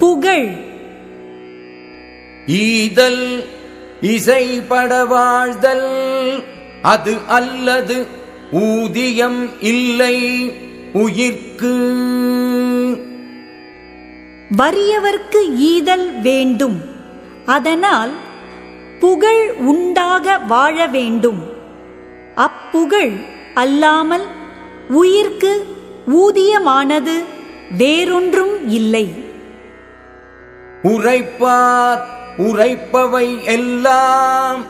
புகழ். ஈதல் இசைப்பட வாழ்தல் அது அல்லது ஊதியம் இல்லை உயிர்க்கு. வறியவர்க்கு ஈதல் வேண்டும். அதனால் புகழ் உண்டாக வாழ வேண்டும். அப்புகழ் அல்லாமல் உயிர்க்கு ஊதியமானது வேறொன்றும் இல்லை. உரைப்பார் உரைப்பவை எல்லாம்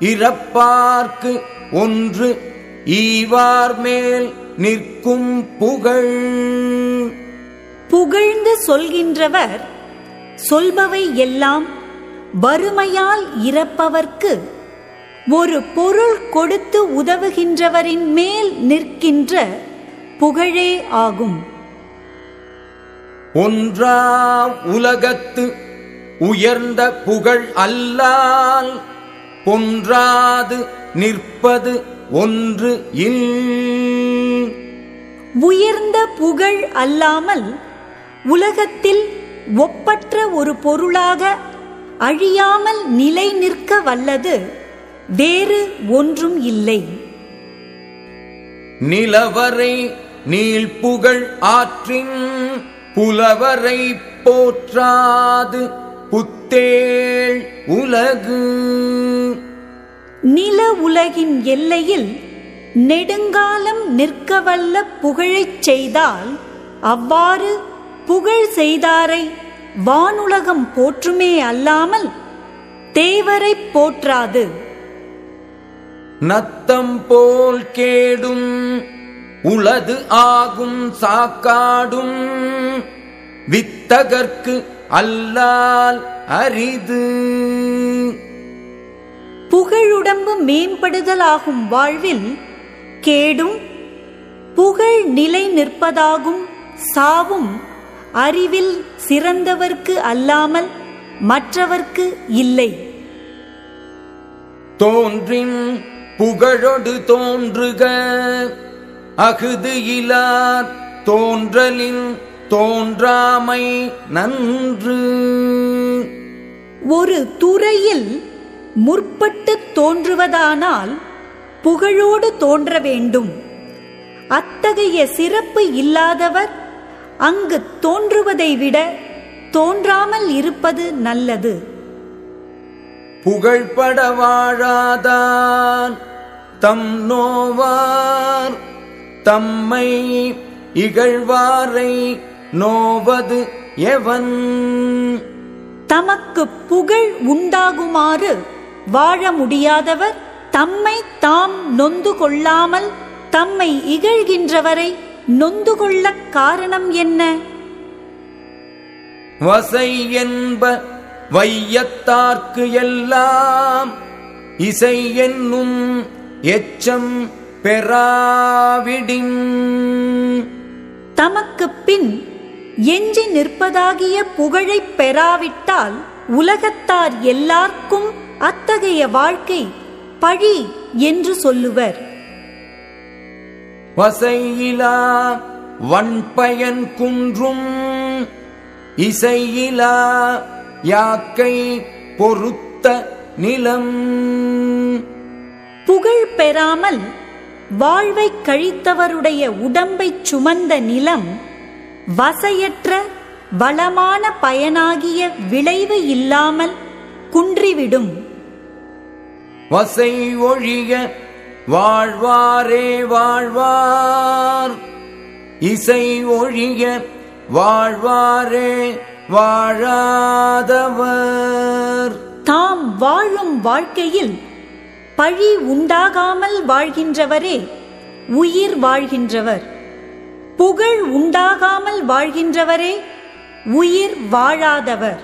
இறப்பார்க்கு ஒன்று ஈவார் மேல் நிற்கும் புகழ். புகழ்ந்து சொல்கின்றவர் சொல்பவை எல்லாம் வறுமையால் இறப்பவர்க்கு ஒரு பொருள் கொடுத்து உதவுகின்றவரின் மேல் நிற்கின்ற புகழே ஆகும். ஒன்றா உலகத்து உயர்ந்த புகழ் அல்லால் பொன்றாது நிற்பது ஒன்று இல். உயர்ந்த புகழ் அல்லாமல் உலகத்தில் ஒப்பற்ற ஒரு பொருளாக அழியாமல் நிலை நிற்க வல்லது வேறு ஒன்றும் இல்லை. நிலவரை நீள்புகழ் ஆற்றின் புலவரை போற்றாது புத்தேள் உலகு. நில உலகின் எல்லையில் நெடுங்காலம் நிற்கவல்ல புகழைச் செய்தால் அவ்வாறு புகழ் செய்தாரை வானுலகம் போற்றுமே அல்லாமல் தேவரைப் போற்றாது. நத்தம் போல் கேடும் உளது ஆகும் சாக்காடும் வித்தகர்க்கு அல்லால் அரிது. புகழுடம்பு மேம்படுதலாகும் வாழ்வில் கேடும் புகழ் நிலை நிற்பதாகும் சாவும் அறிவில் சிறந்தவர்க்கு அல்லாமல் மற்றவர்க்கு இல்லை. தோன்றின் புகழொடு தோன்றுக. அகுது இலார் தோன்றலின் தோன்றாமை நன்று. ஒரு துறையில் முற்பட்டு தோன்றுவதானால் புகழோடு தோன்ற வேண்டும். அத்தகைய சிறப்பு இல்லாதவர் அங்கு தோன்றுவதை விட தோன்றாமல் இருப்பது நல்லது. புகழ்பட வாழாதான் தம் நோவார். தம்மை இகழ்வாரை நோவது எவன்? தமக்கு புகழ் உண்டாகுமாறு வாழ முடியாதவர் தம்மை தாம் நொந்து கொள்ளாமல் தம்மை இகழ்கின்றவரை நொந்து கொள்ளக் காரணம் என்ன? வசை என்ப வையத்தார்க்கு எல்லாம் இசை என்னும் எச்சம் பெறாவிடின். தமக்குப் பின் எஞ்சி நிற்பதாகிய புகழைப் பெறாவிட்டால் உலகத்தார் எல்லார்க்கும் அத்தகைய வாழ்க்கை பழி என்று சொல்லுவர். வசையிலா வன்பயன் குன்றும் இசையிலா யாக்கை பொருத்த நிலம். புகழ் பெறாமல் வாழ்வைக் கழித்தவருடைய உடம்பைச் சுமந்த நிலம் வசையற்ற வளமான பயனாகிய விளைவு இல்லாமல் குன்றிவிடும். வசை ஒழிய வாழ்வாரே வாழ்வார். இசை ஒழிய வாழ்வாரே வாழாதவர். தாம் வாழும் வாழ்க்கையில் பழி உண்டாகாமல் வாழ்கின்றவரே உயிர் வாழ்கின்றவர். புகழ் உண்டாகாமல் வாழ்கின்றவரே உயிர் வாழாதவர்.